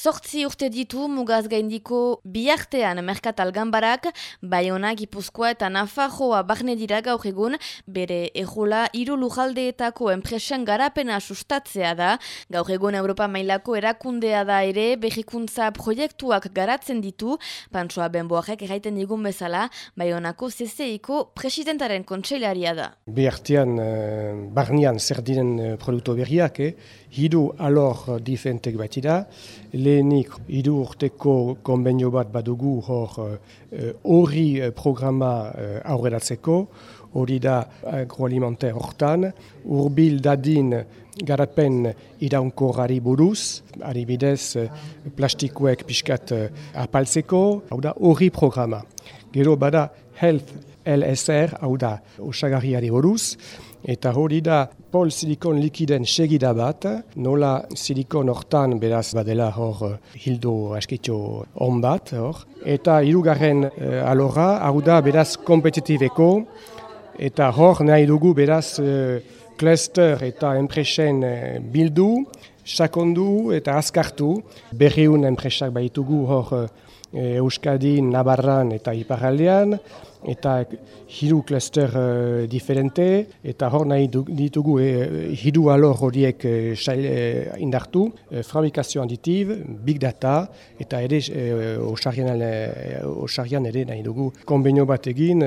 Zortzi urte ditu mugaz gaindiko biartean merkatal gambarak, Bayona, Gipuzkoa eta Nafajoa bahne dira gaur egun, bere ejola hiru lujaldeetako enpresen garapena sustatzea da, gaur egun Europa mailako erakundea da ere, behikuntza proiektuak garatzen ditu, Pantsoa Benboarek erraiten digun bezala, Bayonako CCIko presidentaren kontseilaria da. Biartean, eh, barnean zer diren eh, produktu berriak, eh? hiru alor difentek batida, lehenik hiru urteko konbenio bat badugu hor eh, hori uh, programa uh, aurreratzeko, hori da agroalimenter hortan, urbil dadin garapen iraunkorari buruz, adibidez plastikoek pixkat apaltzeko, hau da hori programa. Gero bada Health LSR, hau da osagarriari buruz, Eta hori da pol silikon likiden segida bat, nola silikon hortan beraz badela hor uh, hildo askitxo on bat. Hor. Eta hirugarren uh, alora, hau da beraz kompetitibeko, eta hor nahi dugu beraz uh, cluster eta enpresen bildu, sakondu eta azkartu. Berriun enpresak baitugu hor uh, Euskadin, Navarran eta Iparaldean, eta hiru kluster uh, diferente, eta hor nahi ditugu eh, hiru alor horiek uh, indartu, uh, fabrikazio additiv, big data, eta ere uh, osarian, ere nahi dugu konbenio bat egin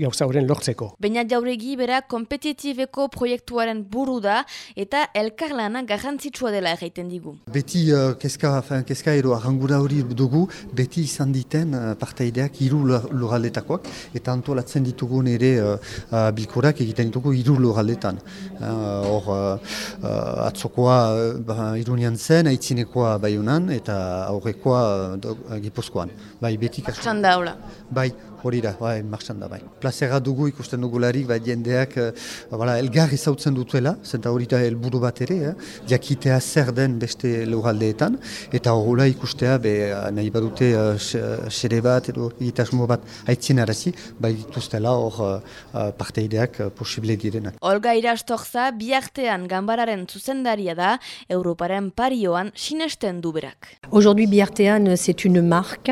gauza horren lortzeko. Baina jauregi bera kompetitibeko proiektuaren buru da, eta elkarlana garrantzitsua dela egiten digu. Beti uh, keska, fin, keska edo arrangura hori dugu, beti izan diten uh, parteideak hiru lurraldetakoak, eta antolatzen ditugun ere uh, bilkorak egiten ditugu hiru loraldetan. Uh, hor, uh, atzokoa uh, irunian zen, aitzinekoa baiunan eta aurrekoa uh, gipuzkoan. Bai, betik Bai, hori da, bai, marxan da, bai. Plazera dugu ikusten dugularik, bai, jendeak, uh, elgar izautzen dutuela, zenta hori da helburu bat ere, eh? jakitea zer den beste luraldeetan, eta horrela ikustea, be, nahi badute uh, bat, edo egitasmo bat arazi, bai dituztela hor uh, parteideak uh, posible direnak. Olga Irastorza biartean gambararen zuzendaria da Europaren parioan sinesten du berak. Aujourd'hui biartean c'est une marque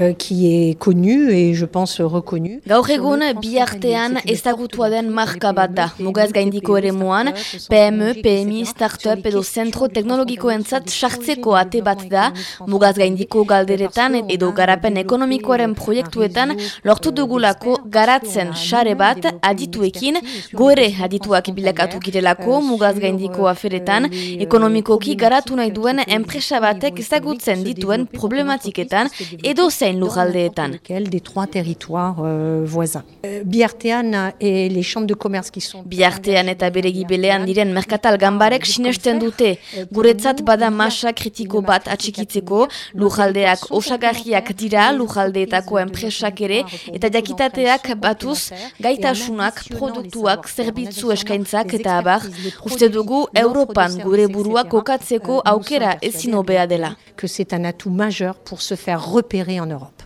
uh, qui est connue et je pense. Gaur egun biartean ezagutua den marka bat da. Mugaz gaindiko ere muan, PME, PMI, Startup edo Zentro Teknologikoentzat sartzeko ate bat da. Mugaz gaindiko galderetan edo garapen ekonomikoaren proiektuetan lortu dugulako garatzen sare bat adituekin, goere adituak bilakatu girelako mugaz gaindiko aferetan, ekonomikoki garatu nahi duen enpresa batek ezagutzen dituen problematiketan edo zein lujaldeetan. Euh, euh, biartean et les chambres de commerce qui sont... Biartean eta beregi belean diren merkatal gambarek sinesten dute. Guretzat bada masa kritiko bat atxikitzeko, lujaldeak osagarriak dira, lujaldeetako enpresak ere, eta jakitateak batuz gaitasunak, produktuak, zerbitzu eskaintzak eta abar, uste dugu Europan gure burua kokatzeko aukera ezin obea dela. Que c'est un atout majeur pour se faire repérer en Europe.